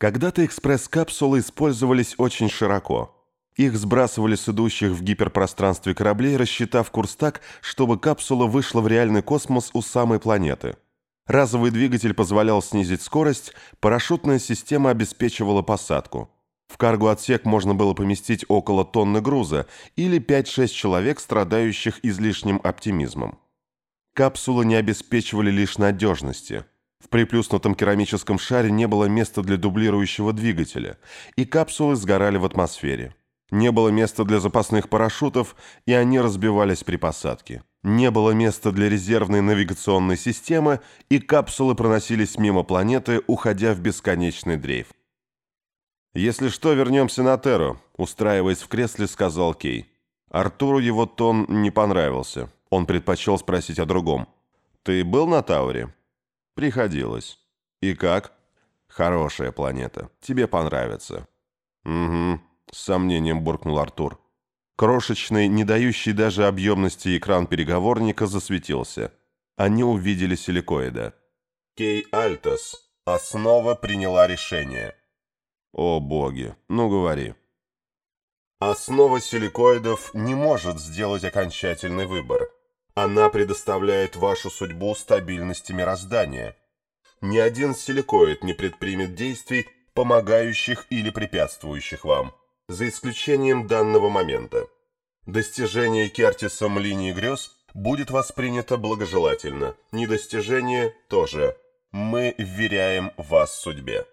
Когда-то экспресс-капсулы использовались очень широко. Их сбрасывали с идущих в гиперпространстве кораблей, рассчитав курс так, чтобы капсула вышла в реальный космос у самой планеты. Разовый двигатель позволял снизить скорость, парашютная система обеспечивала посадку. В карго-отсек можно было поместить около тонны груза или 5-6 человек, страдающих излишним оптимизмом. Капсулы не обеспечивали лишь надежности. В приплюснутом керамическом шаре не было места для дублирующего двигателя, и капсулы сгорали в атмосфере. Не было места для запасных парашютов, и они разбивались при посадке. Не было места для резервной навигационной системы, и капсулы проносились мимо планеты, уходя в бесконечный дрейф. «Если что, вернемся на Терру», — устраиваясь в кресле, сказал Кей. Артуру его тон не понравился. Он предпочел спросить о другом. «Ты был на Тауре?» «Приходилось». «И как?» «Хорошая планета. Тебе понравится». «Угу», — с сомнением буркнул Артур. Крошечный, не дающий даже объемности экран переговорника засветился. Они увидели силикоида. «Кей Альтос. Основа приняла решение». О боги, ну говори. Основа силикоидов не может сделать окончательный выбор. Она предоставляет вашу судьбу стабильности мироздания. Ни один силикоид не предпримет действий, помогающих или препятствующих вам, за исключением данного момента. Достижение Кертисом линии грез будет воспринято благожелательно, недостижение тоже. Мы вверяем вас судьбе.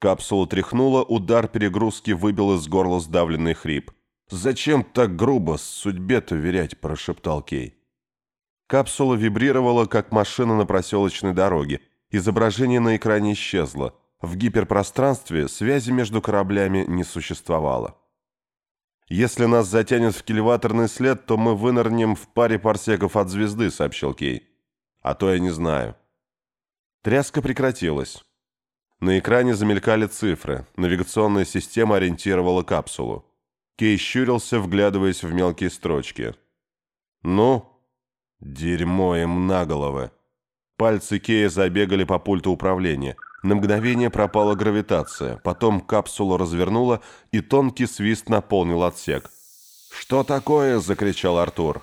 Капсулу тряхнула, удар перегрузки выбил из горла сдавленный хрип. «Зачем так грубо судьбе-то верять?» – прошептал Кей. Капсула вибрировала, как машина на проселочной дороге. Изображение на экране исчезло. В гиперпространстве связи между кораблями не существовало. «Если нас затянет в кильваторный след, то мы вынырнем в паре парсеков от звезды», — сообщил Кей. «А то я не знаю». Тряска прекратилась. На экране замелькали цифры. Навигационная система ориентировала капсулу. Кей щурился, вглядываясь в мелкие строчки. «Ну?» «Дерьмо им на головы!» Пальцы Кея забегали по пульту управления. На мгновение пропала гравитация. Потом капсулу развернула, и тонкий свист наполнил отсек. «Что такое?» – закричал Артур.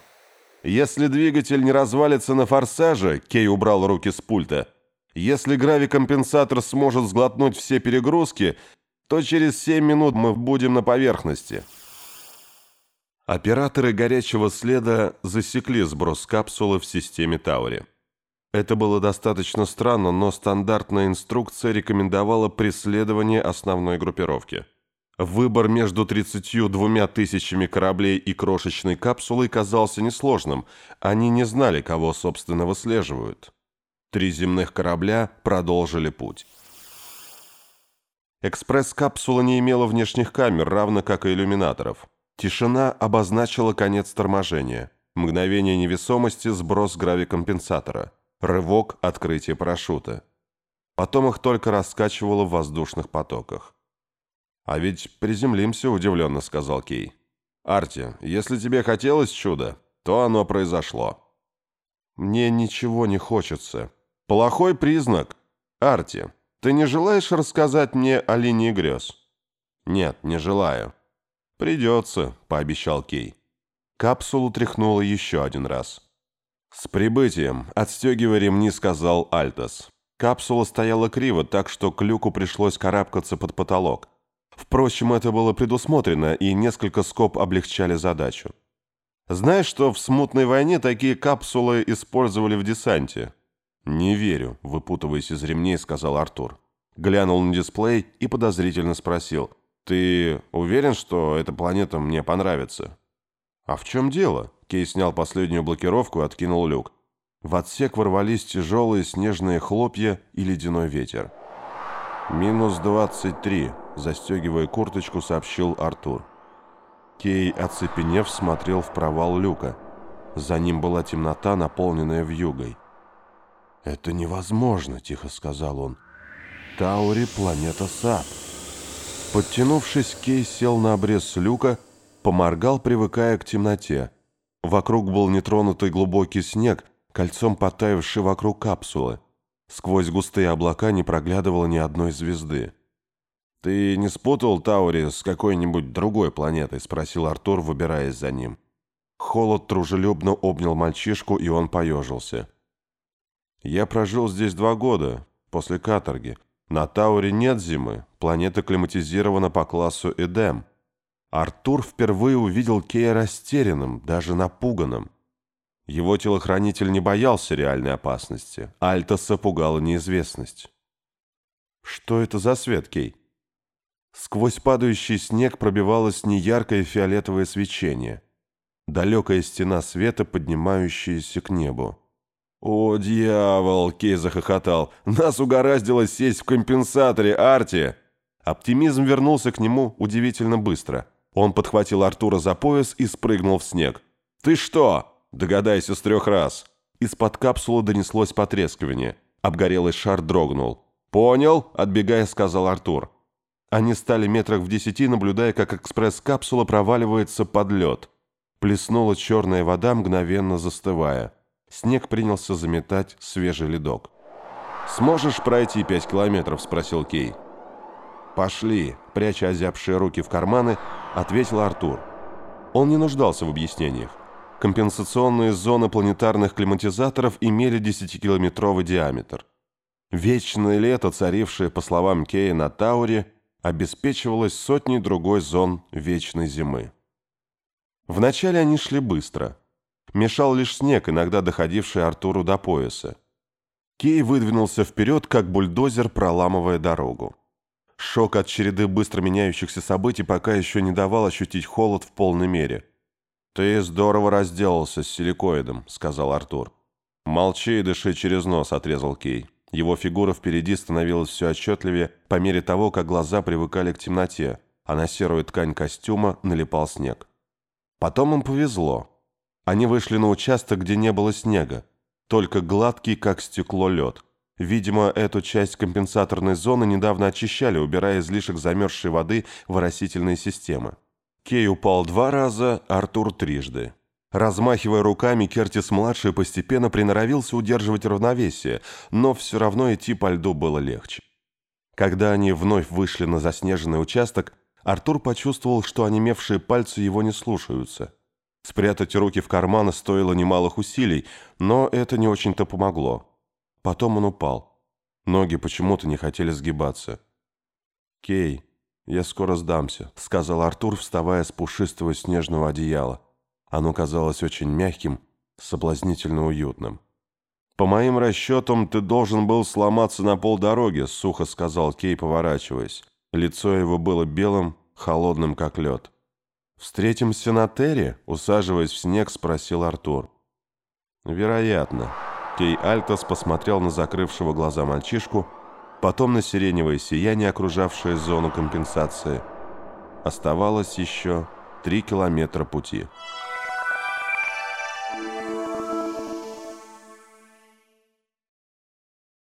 «Если двигатель не развалится на форсаже», – Кей убрал руки с пульта – если гравикомпенсатор сможет сглотнуть все перегрузки, то через 7 минут мы будем на поверхности. Операторы горячего следа засекли сброс капсулы в системе Таури. Это было достаточно странно, но стандартная инструкция рекомендовала преследование основной группировки. Выбор между 32 тысячами кораблей и крошечной капсулой казался несложным. Они не знали, кого, собственно, выслеживают. Три земных корабля продолжили путь. Экспресс-капсула не имела внешних камер, равно как и иллюминаторов. Тишина обозначила конец торможения. Мгновение невесомости, сброс гравикомпенсатора. Рывок, открытие парашюта. Потом их только раскачивало в воздушных потоках. «А ведь приземлимся», — удивленно сказал Кей. «Арти, если тебе хотелось чуда, то оно произошло». «Мне ничего не хочется», Плохой признак. Арти, ты не желаешь рассказать мне о линии грез? Нет, не желаю. Придется, пообещал Кей. Капсулу тряхнуло еще один раз. «С прибытием!» – отстегивая ремни, сказал Альтос. Капсула стояла криво, так что к люку пришлось карабкаться под потолок. Впрочем, это было предусмотрено, и несколько скоб облегчали задачу. Знаешь, что в смутной войне такие капсулы использовали в десанте? «Не верю», – выпутываясь из ремней, сказал Артур. Глянул на дисплей и подозрительно спросил. «Ты уверен, что эта планета мне понравится?» «А в чем дело?» Кей снял последнюю блокировку и откинул люк. В отсек ворвались тяжелые снежные хлопья и ледяной ветер. «Минус двадцать три», – застегивая курточку, сообщил Артур. Кей, оцепенев, смотрел в провал люка. За ним была темнота, наполненная вьюгой. «Это невозможно», — тихо сказал он. «Таури — планета сад». Подтянувшись, Кей сел на обрез люка, поморгал, привыкая к темноте. Вокруг был нетронутый глубокий снег, кольцом потаявший вокруг капсулы. Сквозь густые облака не проглядывало ни одной звезды. «Ты не спутал Таури с какой-нибудь другой планетой?» – спросил Артур, выбираясь за ним. Холод дружелюбно обнял мальчишку, и он поежился. «Я прожил здесь два года, после каторги. На Тауре нет зимы, планета климатизирована по классу Эдем». Артур впервые увидел Кея растерянным, даже напуганным. Его телохранитель не боялся реальной опасности. Альтоса пугала неизвестность. «Что это за свет, Кей?» Сквозь падающий снег пробивалось неяркое фиолетовое свечение. Далекая стена света, поднимающаяся к небу. «О, дьявол!» — Кей захохотал. «Нас угораздило сесть в компенсаторе, Арти!» Оптимизм вернулся к нему удивительно быстро. Он подхватил Артура за пояс и спрыгнул в снег. «Ты что?» «Догадайся с трех раз!» Из-под капсулы донеслось потрескивание. Обгорелый шар дрогнул. «Понял?» — отбегая, сказал Артур. Они стали метрах в десяти, наблюдая, как экспресс-капсула проваливается под лед. Плеснула черная вода, мгновенно застывая. Снег принялся заметать свежий ледок. «Сможешь пройти пять километров?» – спросил Кей. «Пошли», – пряча озябшие руки в карманы, ответил Артур. Он не нуждался в объяснениях. Компенсационные зоны планетарных климатизаторов имели 10-километровый диаметр. Вечное лето, царившее, по словам Кея, на Тауре – обеспечивалась сотней другой зон вечной зимы. Вначале они шли быстро. Мешал лишь снег, иногда доходивший Артуру до пояса. Кей выдвинулся вперед, как бульдозер, проламывая дорогу. Шок от череды быстро меняющихся событий пока еще не давал ощутить холод в полной мере. «Ты здорово разделался с силикоидом», — сказал Артур. «Молчи и дыши через нос», — отрезал Кей. Его фигура впереди становилась все отчетливее по мере того, как глаза привыкали к темноте, а на серую ткань костюма налипал снег. Потом им повезло. Они вышли на участок, где не было снега, только гладкий, как стекло, лед. Видимо, эту часть компенсаторной зоны недавно очищали, убирая излишек замерзшей воды в оросительные системы. Кей упал два раза, Артур трижды. Размахивая руками, Кертис-младший постепенно приноровился удерживать равновесие, но все равно идти по льду было легче. Когда они вновь вышли на заснеженный участок, Артур почувствовал, что онемевшие пальцы его не слушаются. Спрятать руки в карманы стоило немалых усилий, но это не очень-то помогло. Потом он упал. Ноги почему-то не хотели сгибаться. «Кей, я скоро сдамся», — сказал Артур, вставая с пушистого снежного одеяла. Оно казалось очень мягким, соблазнительно уютным. «По моим расчетам, ты должен был сломаться на полдороги», — сухо сказал Кей, поворачиваясь. Лицо его было белым, холодным, как лед. «Встретимся на Терре?» — усаживаясь в снег, спросил Артур. «Вероятно». Кей Альтос посмотрел на закрывшего глаза мальчишку, потом на сиреневое сияние, окружавшее зону компенсации. Оставалось еще три километра пути.